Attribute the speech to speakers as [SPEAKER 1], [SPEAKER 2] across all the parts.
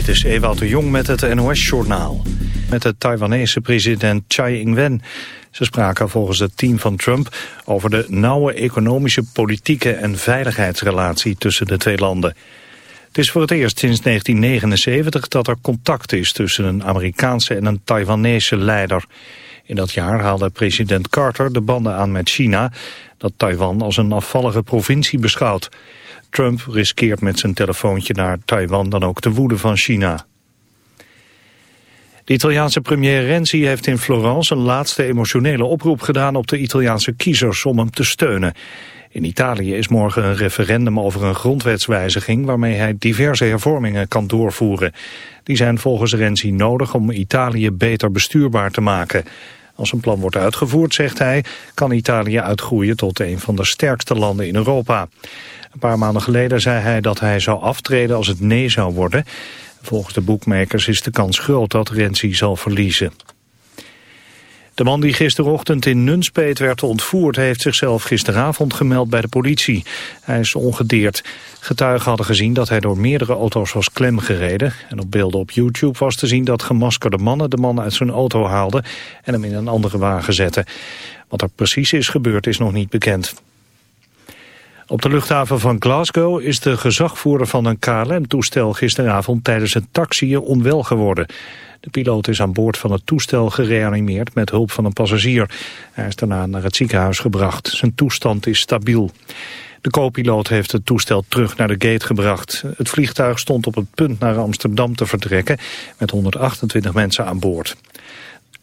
[SPEAKER 1] Dit is Ewout de Jong met het NOS-journaal. Met de Taiwanese president Tsai Ing-wen. Ze spraken volgens het team van Trump over de nauwe economische, politieke en veiligheidsrelatie tussen de twee landen. Het is voor het eerst sinds 1979 dat er contact is tussen een Amerikaanse en een Taiwanese leider. In dat jaar haalde president Carter de banden aan met China, dat Taiwan als een afvallige provincie beschouwt. Trump riskeert met zijn telefoontje naar Taiwan dan ook de woede van China. De Italiaanse premier Renzi heeft in Florence een laatste emotionele oproep gedaan op de Italiaanse kiezers om hem te steunen. In Italië is morgen een referendum over een grondwetswijziging waarmee hij diverse hervormingen kan doorvoeren. Die zijn volgens Renzi nodig om Italië beter bestuurbaar te maken. Als een plan wordt uitgevoerd, zegt hij, kan Italië uitgroeien tot een van de sterkste landen in Europa. Een paar maanden geleden zei hij dat hij zou aftreden als het nee zou worden. Volgens de boekmakers is de kans groot dat Renzi zal verliezen. De man die gisterochtend in Nunspeet werd ontvoerd... heeft zichzelf gisteravond gemeld bij de politie. Hij is ongedeerd. Getuigen hadden gezien dat hij door meerdere auto's was klemgereden. En op beelden op YouTube was te zien dat gemaskerde mannen... de man uit zijn auto haalden en hem in een andere wagen zetten. Wat er precies is gebeurd is nog niet bekend. Op de luchthaven van Glasgow is de gezagvoerder van een KLM-toestel gisteravond tijdens het taxiën onwel geworden. De piloot is aan boord van het toestel gereanimeerd met hulp van een passagier. Hij is daarna naar het ziekenhuis gebracht. Zijn toestand is stabiel. De co-piloot heeft het toestel terug naar de gate gebracht. Het vliegtuig stond op het punt naar Amsterdam te vertrekken met 128 mensen aan boord.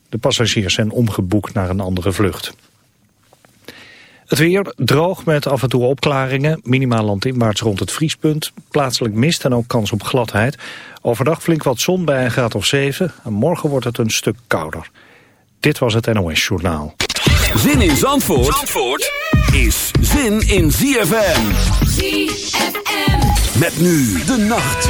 [SPEAKER 1] De passagiers zijn omgeboekt naar een andere vlucht. Het weer droog met af en toe opklaringen. Minimaal landinwaarts rond het vriespunt. Plaatselijk mist en ook kans op gladheid. Overdag flink wat zon bij een graad of 7. En morgen wordt het een stuk kouder. Dit was het NOS Journaal.
[SPEAKER 2] Zin in Zandvoort, Zandvoort is zin in ZFM. ZFM. Met nu de nacht.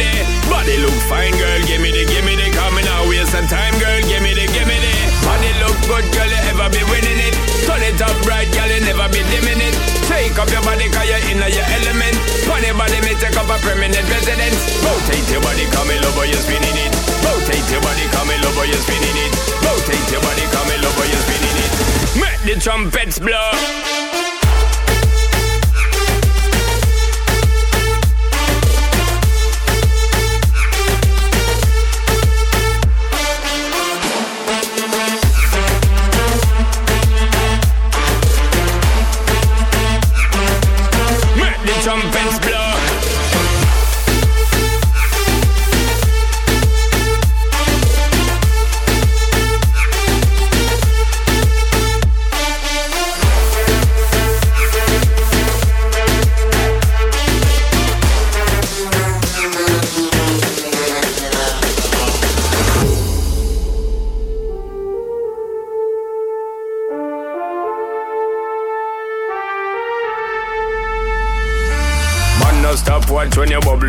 [SPEAKER 3] Body look fine, girl, gimme the gimme the Coming out, waste some time, girl, gimme the gimme the Body look good, girl, you ever be winning it Turn it up right, girl, you never be dimming it Take up your body, cause you're in your element Funny body, me take up a permanent residence Rotate your body, come in over, you're spinning it. Rotate your body, come in over, you're spinning it. Rotate your body, come in over, you're spinning it. Make the trumpets blow.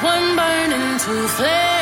[SPEAKER 4] one burning to flame.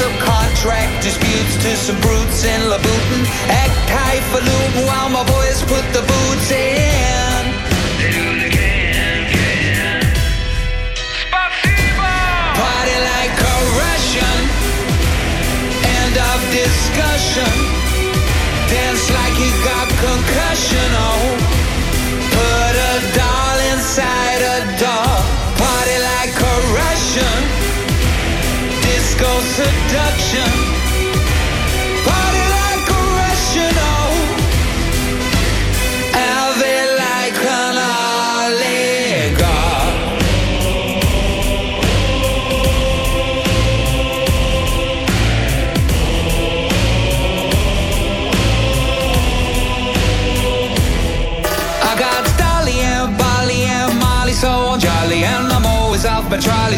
[SPEAKER 5] Subcontract disputes to some brutes in Louboutin. Act highfalutin while my boys put the boots in. Party like a Russian. End of discussion. Dance like you got concussion. Oh, doll inside a doll. Party like a Russian. Disco seduction.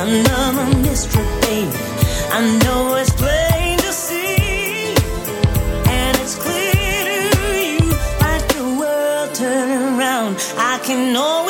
[SPEAKER 2] another mystery, baby.
[SPEAKER 6] I know it's plain to see, and it's clear to you, the world around. I can always.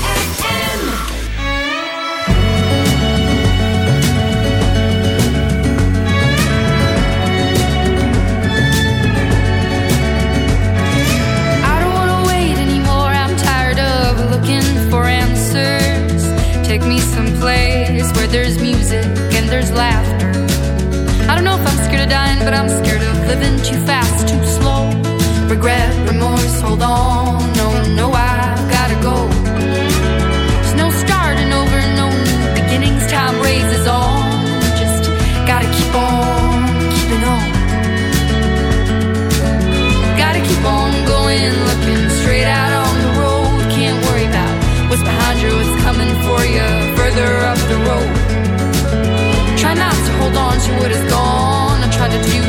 [SPEAKER 6] what is gone. I tried to do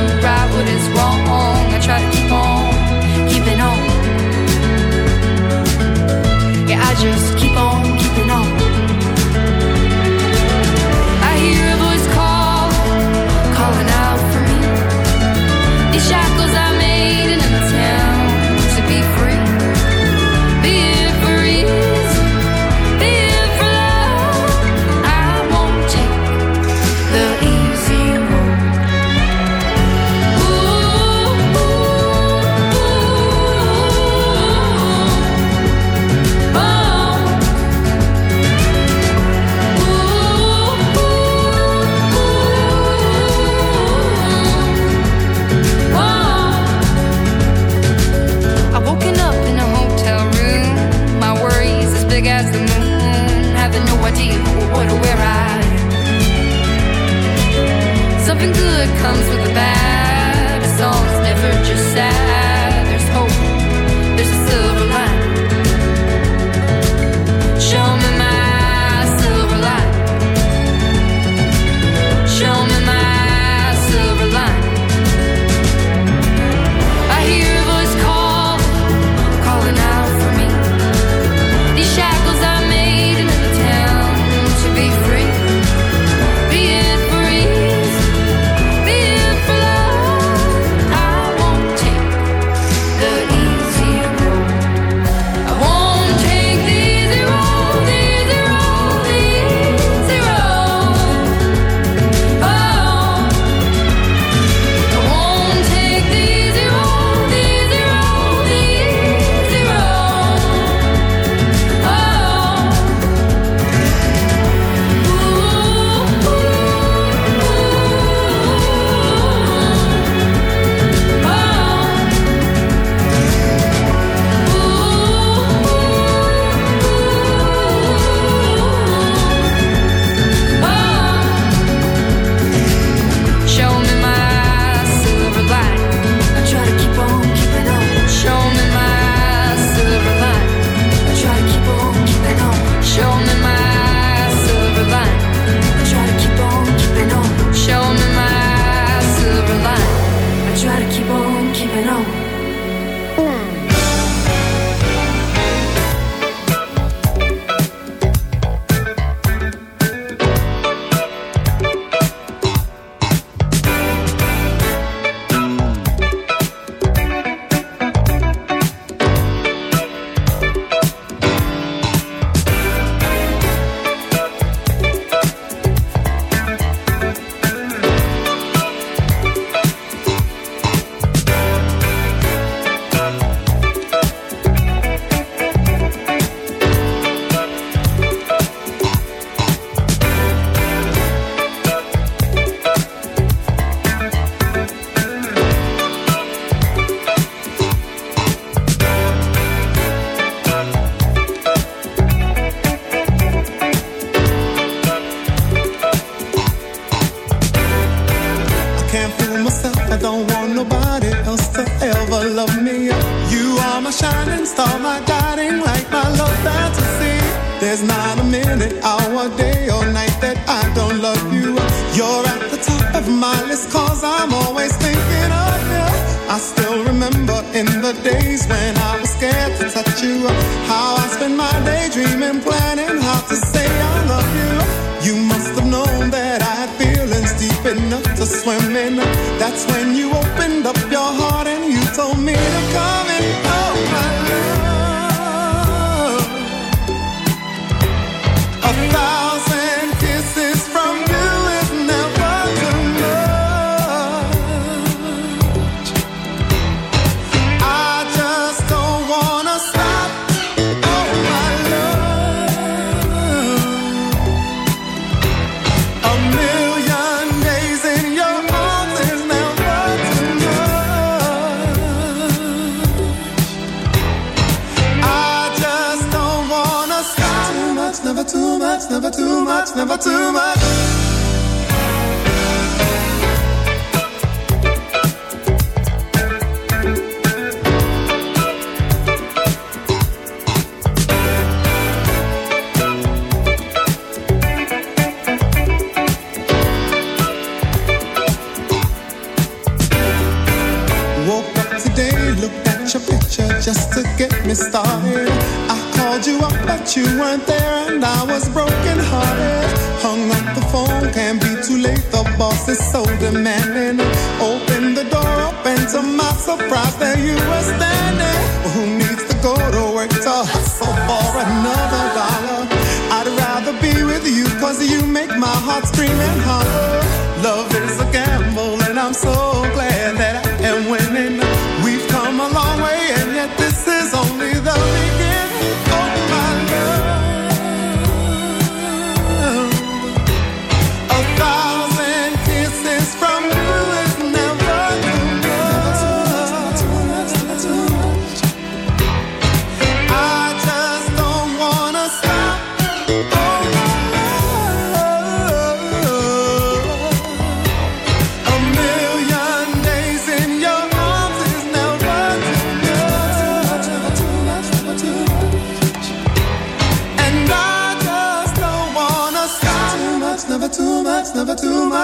[SPEAKER 6] to my
[SPEAKER 7] surprise, you were standing.